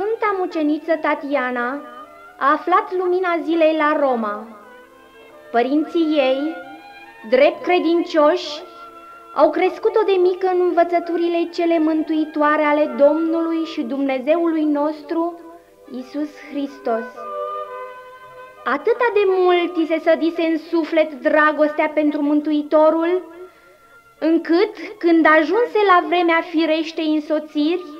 Sfânta muceniță Tatiana a aflat lumina zilei la Roma. Părinții ei, drept credincioși, au crescut-o de mică în învățăturile cele mântuitoare ale Domnului și Dumnezeului nostru, Isus Hristos. Atâta de mult i se sădise în suflet dragostea pentru Mântuitorul, încât, când ajunse la vremea firește însoțiri,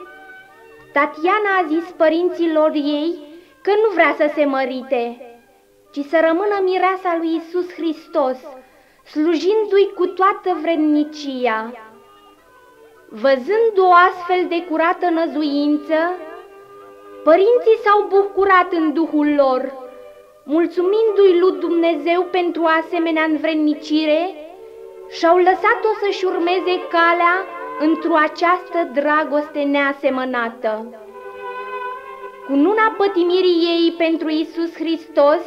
Tatiana a zis părinților ei că nu vrea să se mărite, ci să rămână mireasa lui Isus Hristos, slujindu-i cu toată vrednicia. Văzând o astfel de curată năzuință, părinții s-au bucurat în duhul lor, mulțumindu-i lui Dumnezeu pentru asemenea învrednicire și-au lăsat-o să-și urmeze calea într-o această dragoste neasemănată. Cu luna pătimirii ei pentru Isus Hristos,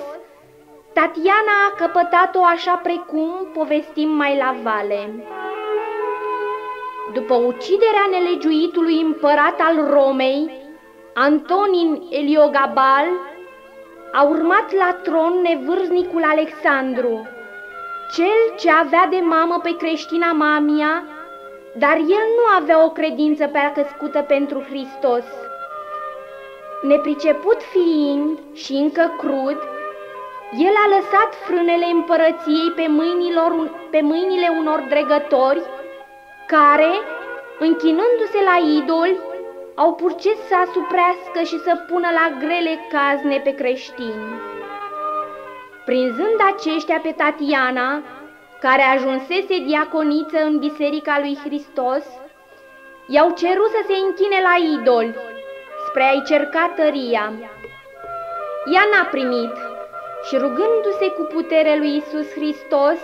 Tatiana a căpătat-o așa precum povestim mai la vale. După uciderea nelegiuitului împărat al Romei, Antonin Eliogabal, a urmat la tron nevârznicul Alexandru, cel ce avea de mamă pe creștina Mamia, dar el nu avea o credință prea căscută pentru Hristos. Nepriceput fiind și încă crud, el a lăsat frânele împărăției pe, mâinilor, pe mâinile unor dregători care, închinându-se la idoli, au purces să asuprească și să pună la grele cazne pe creștini. Prinzând aceștia pe Tatiana, care ajunsese diaconiță în Biserica lui Hristos, i-au cerut să se închine la idoli, spre a-i cerca tăria. Ea n-a primit și rugându-se cu putere lui Isus Hristos,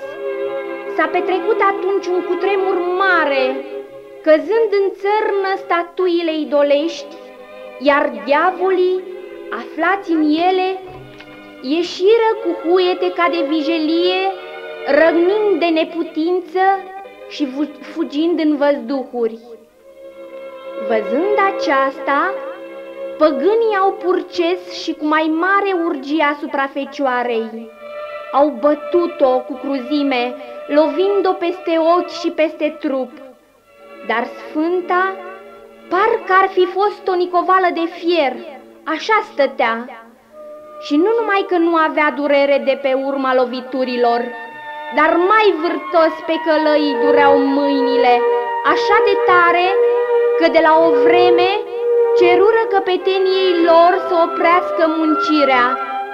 s-a petrecut atunci un cutremur mare, căzând în țărnă statuile idolești, iar diavolii, aflați în ele, ieșiră cu huiete ca de vijelie, răgnind de neputință și fugind în văzduhuri. Văzând aceasta, păgânii au purces și cu mai mare urgie asupra fecioarei. Au bătut-o cu cruzime, lovind-o peste ochi și peste trup. Dar sfânta, parcă ar fi fost o nicovală de fier, așa stătea. Și nu numai că nu avea durere de pe urma loviturilor, dar mai vârtos pe călăii dureau mâinile, așa de tare că de la o vreme cerură căpeteniei lor să oprească muncirea,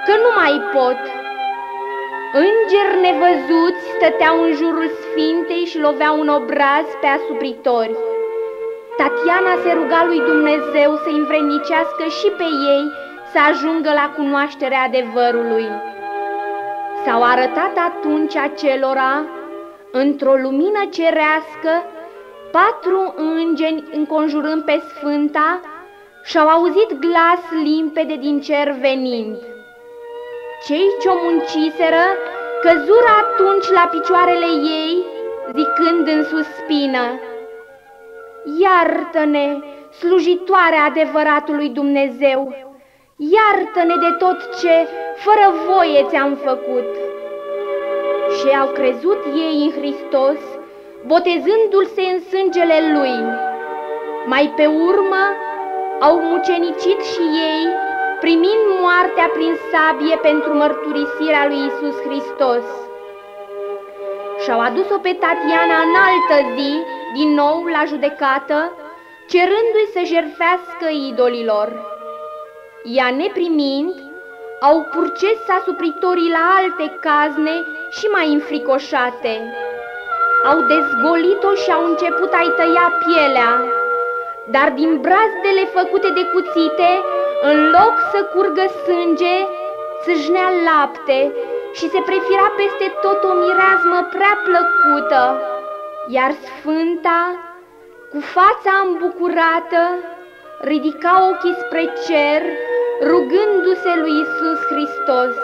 că nu mai pot. Îngeri nevăzuți stăteau în jurul sfintei și loveau un obraz pe asupritori. Tatiana se ruga lui Dumnezeu să învrednicească și pe ei să ajungă la cunoașterea adevărului. S-au arătat atunci acelora, într-o lumină cerească, patru îngeni înconjurând pe Sfânta și-au auzit glas limpede din cer venind. Cei ce-o munciseră căzură atunci la picioarele ei, zicând în suspină, Iartă-ne, slujitoare adevăratului Dumnezeu, iartă-ne de tot ce fără voie ți-am făcut. Și au crezut ei în Hristos, botezându-se în sângele Lui. Mai pe urmă au mucenicit și ei, primind moartea prin sabie pentru mărturisirea lui Isus Hristos. Și-au adus-o pe Tatiana în altă zi, din nou la judecată, cerându-i să jerfească idolilor. Ea neprimind, au purces asupritorii la alte cazne și mai înfricoșate. Au dezgolit-o și au început a-i tăia pielea, dar din brazdele făcute de cuțite, în loc să curgă sânge, țâșnea lapte și se prefira peste tot o mireazmă prea plăcută, iar Sfânta, cu fața îmbucurată, ridica ochii spre cer, rugându-se lui Isus Hristos.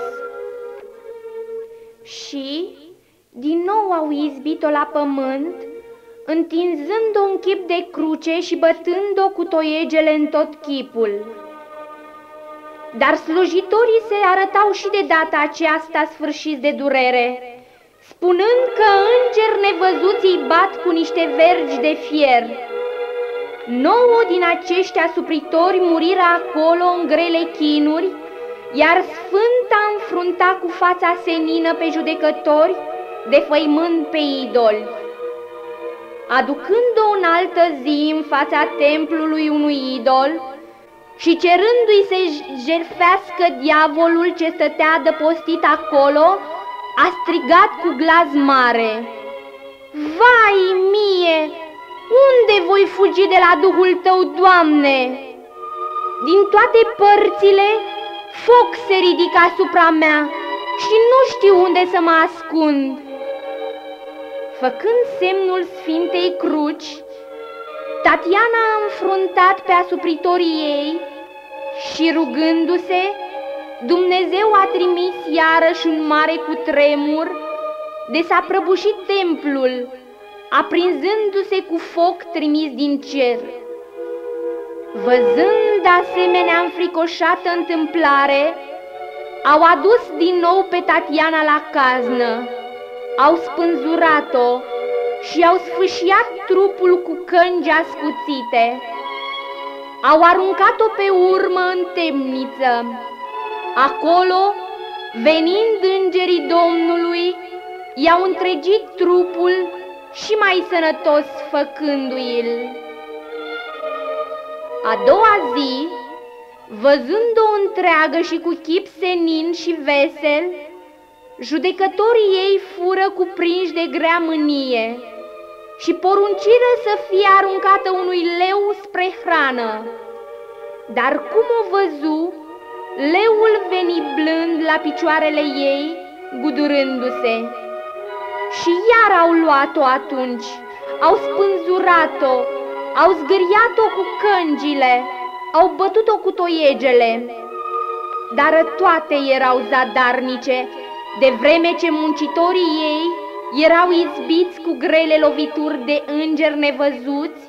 Și din nou au izbit-o la pământ, întinzând-o în chip de cruce și bătând-o cu toiegele în tot chipul. dar slujitorii se arătau și de data aceasta sfârșiți de durere, spunând că îngeri nevăzuți îi bat cu niște vergi de fier. Nouă din aceștia supritori muriră acolo în grele chinuri, iar Sfânta înfrunta cu fața senină pe judecători, defăimând pe idoli. Aducând-o în altă zi în fața templului unui idol și cerându-i să jerfească diavolul ce stătea dăpostit acolo, a strigat cu glas mare, Vai mie, unde voi fugi de la Duhul Tău, Doamne? Din toate părțile foc se ridică asupra mea și nu știu unde să mă ascund. Făcând semnul Sfintei Cruci, Tatiana a înfruntat pe asupritorii ei și rugându-se, Dumnezeu a trimis iarăși un mare cutremur de s-a prăbușit templul, aprinzându-se cu foc trimis din cer. Văzând asemenea înfricoșată întâmplare, au adus din nou pe Tatiana la caznă, au spânzurat-o și au sfâșiat trupul cu cângi ascuțite. Au aruncat-o pe urmă în temniță. Acolo, venind îngerii Domnului, i-au întregit trupul și mai sănătos făcându-i-l. A doua zi, văzând-o întreagă și cu chip senin și vesel, judecătorii ei fură cuprinși de grea mânie și porunciră să fie aruncată unui leu spre hrană. Dar cum o văzu, leul veni blând la picioarele ei, gudurându-se. Și iar au luat-o atunci, au spânzurat-o, au zgâriat-o cu cângile, au bătut-o cu toiegele. Dar toate erau zadarnice, de vreme ce muncitorii ei erau izbiți cu grele lovituri de îngeri nevăzuți,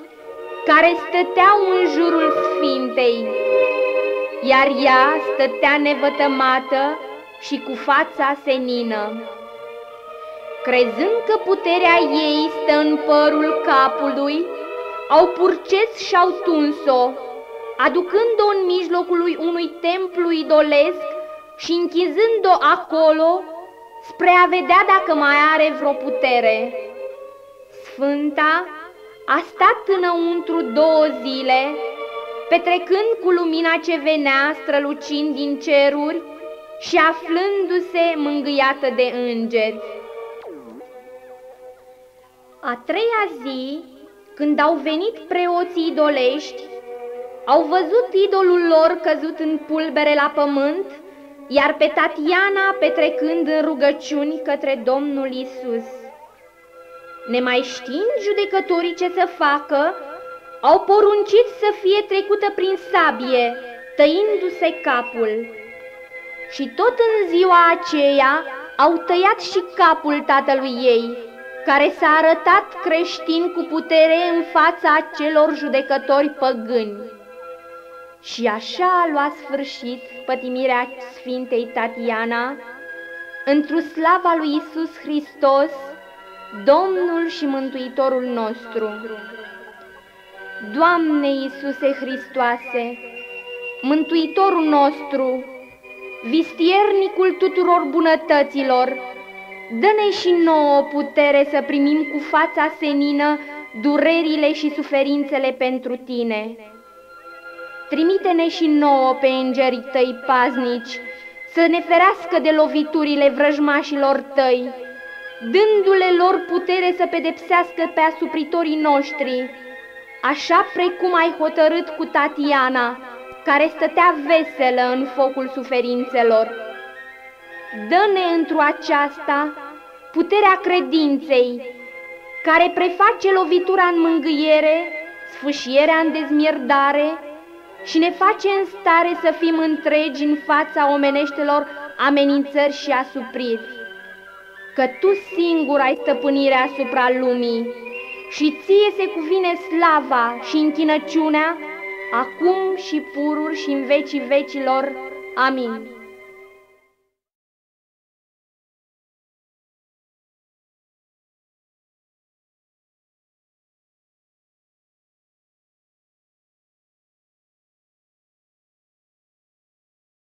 care stăteau în jurul Sfintei, iar ea stătea nevătămată și cu fața senină. Crezând că puterea ei stă în părul capului, au purces și au tuns-o, aducând-o în mijlocul unui templu idolesc și închizând-o acolo spre a vedea dacă mai are vreo putere. Sfânta a stat înăuntru două zile, petrecând cu lumina ce venea strălucind din ceruri și aflându-se mângâiată de îngeri. A treia zi, când au venit preoții idolești, au văzut idolul lor căzut în pulbere la pământ, iar pe Tatiana petrecând în rugăciuni către Domnul Isus. Nemai știind judecătorii ce să facă, au poruncit să fie trecută prin sabie, tăindu-se capul. Și tot în ziua aceea au tăiat și capul tatălui ei, care s-a arătat creștin cu putere în fața celor judecători păgâni. Și așa a luat sfârșit pătimirea Sfintei Tatiana, într-o slava lui Isus Hristos, Domnul și Mântuitorul nostru. Doamne Iisuse Hristoase, Mântuitorul nostru, vistiernicul tuturor bunătăților, Dă-ne și nouă putere să primim cu fața senină durerile și suferințele pentru Tine. Trimite-ne și nouă pe îngerii Tăi paznici, să ne ferească de loviturile vrăjmașilor Tăi, dându-le lor putere să pedepsească pe asupritorii noștri, așa precum ai hotărât cu Tatiana, care stătea veselă în focul suferințelor. Dă-ne într-o aceasta puterea credinței, care preface lovitura în mângâiere, sfâșierea în dezmierdare și ne face în stare să fim întregi în fața omeneștelor amenințări și asupriri. Că Tu singur ai stăpânirea asupra lumii și Ție se cuvine slava și închinăciunea, acum și pururi și în vecii vecilor. Amin.